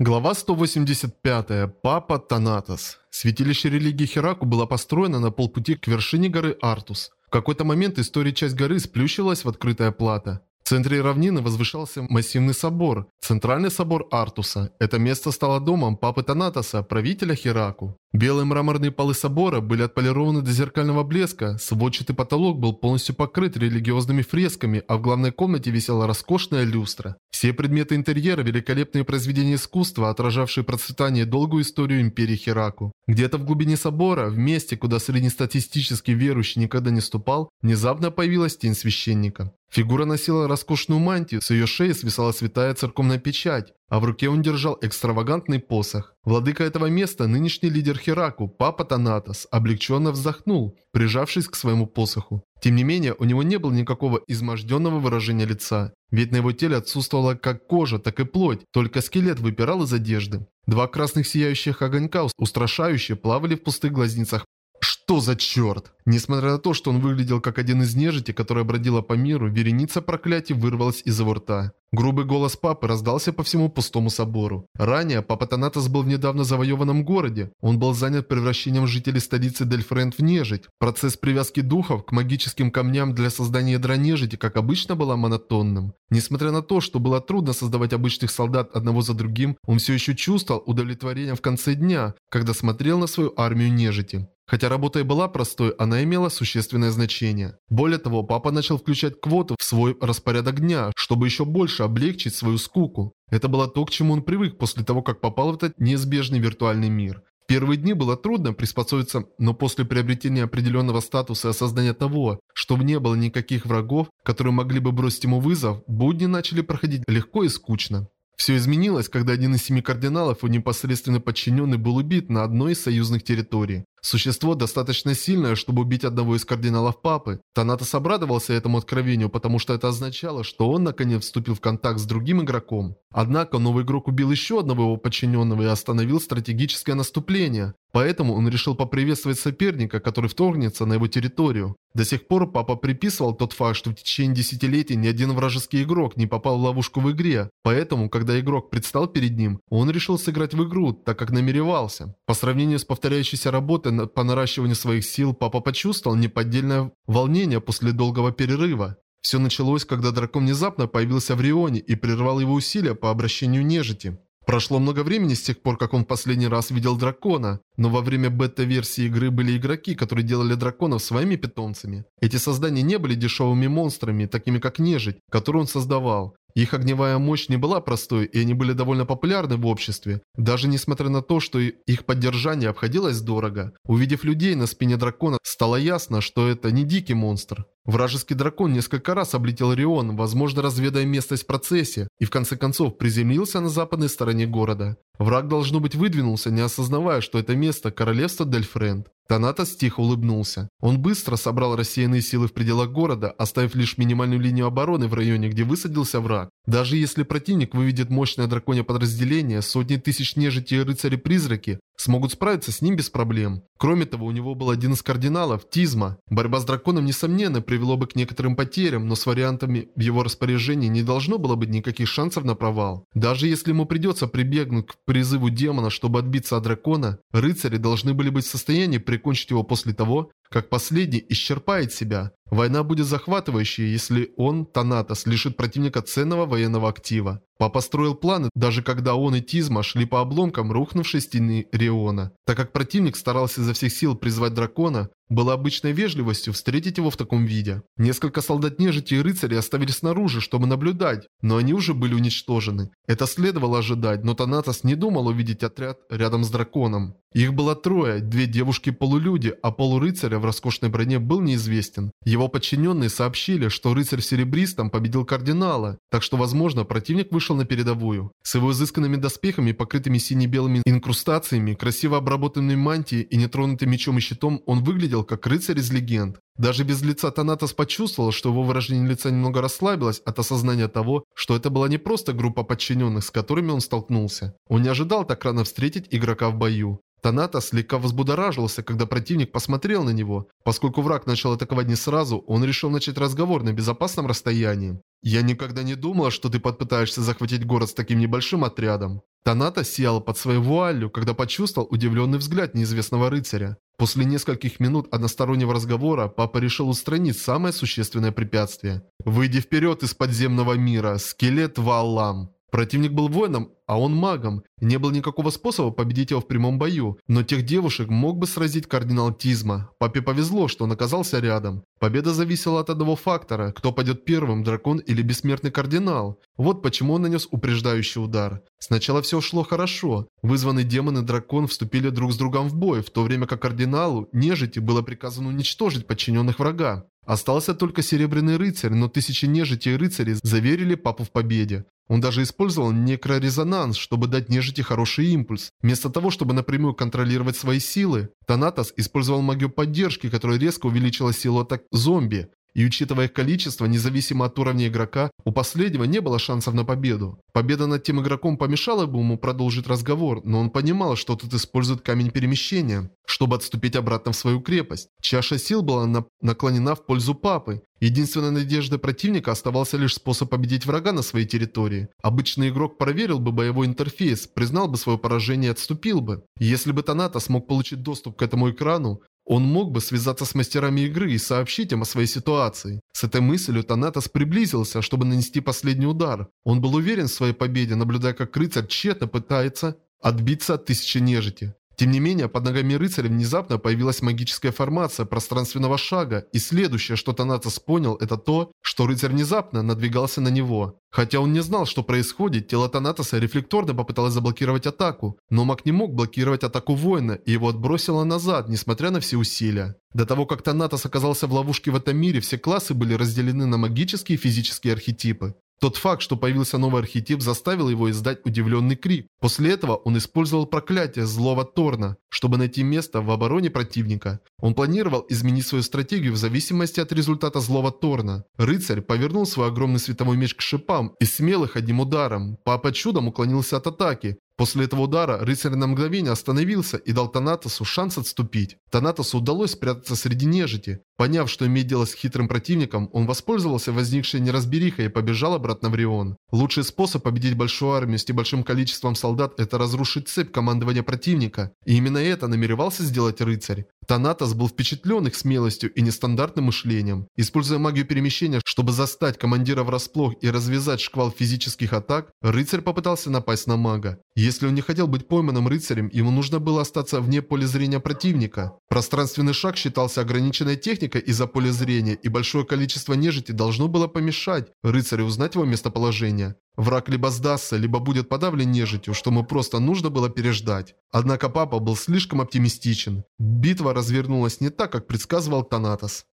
Глава 185. Папа Танатос. Святилище религии Хераку было построено на полпути к вершине горы Артус. В какой-то момент история часть горы сплющилась в открытое плато. В центре равнины возвышался массивный собор, центральный собор Артуса. Это место стало домом папы Танатоса, правителя Хераку. Белые мраморные полы собора были отполированы до зеркального блеска, сводчатый потолок был полностью покрыт религиозными фресками, а в главной комнате висела роскошная люстра. Все предметы интерьера – великолепные произведения искусства, отражавшие процветание и долгую историю империи Хераку. Где-то в глубине собора, в месте, куда среднестатистический верующий никогда не ступал, внезапно появилась тень священника. Фигура носила роскошную мантию, с ее шеи свисала святая церковная печать, а в руке он держал экстравагантный посох. Владыка этого места, нынешний лидер Хераку, папа Танатос, облегченно вздохнул, прижавшись к своему посоху. Тем не менее, у него не было никакого изможденного выражения лица, ведь на его теле отсутствовала как кожа, так и плоть, только скелет выпирал из одежды. Два красных сияющих огонька, устрашающие, плавали в пустых глазницах что за черт? Несмотря на то, что он выглядел как один из нежити, которая бродила по миру, вереница проклятий вырвалась из его рта. Грубый голос папы раздался по всему пустому собору. Ранее папа Танатос был в недавно завоеванном городе. Он был занят превращением жителей столицы Дельфренд в нежить. Процесс привязки духов к магическим камням для создания ядра нежити, как обычно, был монотонным. Несмотря на то, что было трудно создавать обычных солдат одного за другим, он все еще чувствовал удовлетворение в конце дня, когда смотрел на свою армию нежити. Хотя работа и была простой, она имела существенное значение. Более того, папа начал включать квоты в свой распорядок дня, чтобы еще больше облегчить свою скуку. Это было то, к чему он привык после того, как попал в этот неизбежный виртуальный мир. В первые дни было трудно приспособиться, но после приобретения определенного статуса и осознания того, что не было никаких врагов, которые могли бы бросить ему вызов, будни начали проходить легко и скучно. Все изменилось, когда один из семи кардиналов и непосредственный подчиненный был убит на одной из союзных территорий. Существо достаточно сильное, чтобы убить одного из кардиналов Папы. Танатос обрадовался этому откровению, потому что это означало, что он наконец вступил в контакт с другим игроком. Однако новый игрок убил еще одного его подчиненного и остановил стратегическое наступление. Поэтому он решил поприветствовать соперника, который вторгнется на его территорию. До сих пор папа приписывал тот факт, что в течение десятилетий ни один вражеский игрок не попал в ловушку в игре. Поэтому, когда игрок предстал перед ним, он решил сыграть в игру, так как намеревался. По сравнению с повторяющейся работой по наращиванию своих сил, папа почувствовал неподдельное волнение после долгого перерыва. Все началось, когда дракон внезапно появился в Рионе и прервал его усилия по обращению нежити. Прошло много времени с тех пор, как он в последний раз видел дракона, но во время бета-версии игры были игроки, которые делали драконов своими питомцами. Эти создания не были дешевыми монстрами, такими как нежить, которую он создавал. Их огневая мощь не была простой, и они были довольно популярны в обществе, даже несмотря на то, что их поддержание обходилось дорого. Увидев людей на спине дракона, стало ясно, что это не дикий монстр. Вражеский дракон несколько раз облетел Рион, возможно разведая местность в процессе, и в конце концов приземлился на западной стороне города. Враг, должно быть, выдвинулся, не осознавая, что это место – королевство Дельфренд. Танатос тихо улыбнулся. Он быстро собрал рассеянные силы в пределах города, оставив лишь минимальную линию обороны в районе, где высадился враг. Даже если противник выведет мощное драконье подразделение, сотни тысяч нежити и рыцари-призраки смогут справиться с ним без проблем. Кроме того, у него был один из кардиналов – Тизма. Борьба с драконом, несомненно, привело бы к некоторым потерям, но с вариантами в его распоряжении не должно было быть никаких шансов на провал. Даже если ему придется прибегнуть к призыву демона, чтобы отбиться от дракона, рыцари должны были быть в состоянии прикончить его после того, как последний исчерпает себя. Война будет захватывающей, если он, Танатос, лишит противника ценного военного актива. Папа строил планы, даже когда он и Тизма шли по обломкам рухнувшей стены Риона. Так как противник старался изо всех сил призвать дракона, было обычной вежливостью встретить его в таком виде. Несколько солдат нежити и рыцарей оставили снаружи, чтобы наблюдать, но они уже были уничтожены. Это следовало ожидать, но Танатос не думал увидеть отряд рядом с драконом. Их было трое, две девушки-полулюди, а полурыцаря в роскошной броне был неизвестен. Его подчиненные сообщили, что рыцарь в серебристом победил кардинала, так что, возможно, противник вышел на передовую. С его изысканными доспехами, покрытыми сине-белыми инкрустациями, красиво обработанной мантией и нетронутым мечом и щитом, он выглядел как рыцарь из легенд. Даже без лица Танатос почувствовал, что его выражение лица немного расслабилось от осознания того, что это была не просто группа подчиненных, с которыми он столкнулся. Он не ожидал так рано встретить игрока в бою. Таната слегка взбудоражился, когда противник посмотрел на него. Поскольку враг начал атаковать не сразу, он решил начать разговор на безопасном расстоянии. «Я никогда не думала, что ты попытаешься захватить город с таким небольшим отрядом». Таната сиял под своей вуалью, когда почувствовал удивленный взгляд неизвестного рыцаря. После нескольких минут одностороннего разговора папа решил устранить самое существенное препятствие. «Выйди вперед из подземного мира, скелет Валлам!» Противник был воином, а он магом. Не было никакого способа победить его в прямом бою, но тех девушек мог бы сразить кардинал Тизма. Папе повезло, что он оказался рядом. Победа зависела от одного фактора, кто пойдет первым, дракон или бессмертный кардинал. Вот почему он нанес упреждающий удар. Сначала все шло хорошо. Вызванные демон и дракон вступили друг с другом в бой, в то время как кардиналу, нежити, было приказано уничтожить подчиненных врага. Остался только Серебряный Рыцарь, но тысячи нежити и рыцарей заверили папу в победе. Он даже использовал некрорезонанс, чтобы дать нежити хороший импульс. Вместо того, чтобы напрямую контролировать свои силы, Танатос использовал магию поддержки, которая резко увеличила силу атак зомби. И учитывая их количество, независимо от уровня игрока, у последнего не было шансов на победу. Победа над тем игроком помешала бы ему продолжить разговор, но он понимал, что тут использует камень перемещения, чтобы отступить обратно в свою крепость. Чаша сил была на наклонена в пользу папы. Единственной надеждой противника оставался лишь способ победить врага на своей территории. Обычный игрок проверил бы боевой интерфейс, признал бы свое поражение и отступил бы. Если бы Таната смог получить доступ к этому экрану, он мог бы связаться с мастерами игры и сообщить им о своей ситуации. С этой мыслью Танатос приблизился, чтобы нанести последний удар. Он был уверен в своей победе, наблюдая, как рыцарь тщетно пытается отбиться от тысячи нежити. Тем не менее, под ногами рыцаря внезапно появилась магическая формация пространственного шага, и следующее, что Танатос понял, это то, что рыцарь внезапно надвигался на него. Хотя он не знал, что происходит, тело Танатоса рефлекторно попыталось заблокировать атаку, но маг не мог блокировать атаку воина, и его отбросило назад, несмотря на все усилия. До того, как Танатос оказался в ловушке в этом мире, все классы были разделены на магические и физические архетипы. Тот факт, что появился новый архетип, заставил его издать удивленный крик. После этого он использовал проклятие злого Торна, чтобы найти место в обороне противника. Он планировал изменить свою стратегию в зависимости от результата злого Торна. Рыцарь повернул свой огромный световой меч к шипам и смел их одним ударом. Папа чудом уклонился от атаки, После этого удара рыцарь на мгновение остановился и дал Танатосу шанс отступить. Танатосу удалось спрятаться среди нежити. Поняв, что имеет дело с хитрым противником, он воспользовался возникшей неразберихой и побежал обратно в Рион. Лучший способ победить большую армию с небольшим количеством солдат – это разрушить цепь командования противника. И именно это намеревался сделать рыцарь. Танатос был впечатлен их смелостью и нестандартным мышлением. Используя магию перемещения, чтобы застать командира врасплох и развязать шквал физических атак, рыцарь попытался напасть на мага. Если он не хотел быть пойманным рыцарем, ему нужно было остаться вне поля зрения противника. Пространственный шаг считался ограниченной техникой из-за поля зрения, и большое количество нежити должно было помешать рыцарю узнать его местоположение. Враг либо сдастся, либо будет подавлен нежитью, что ему просто нужно было переждать. Однако папа был слишком оптимистичен. Битва развернулась не так, как предсказывал Танатос.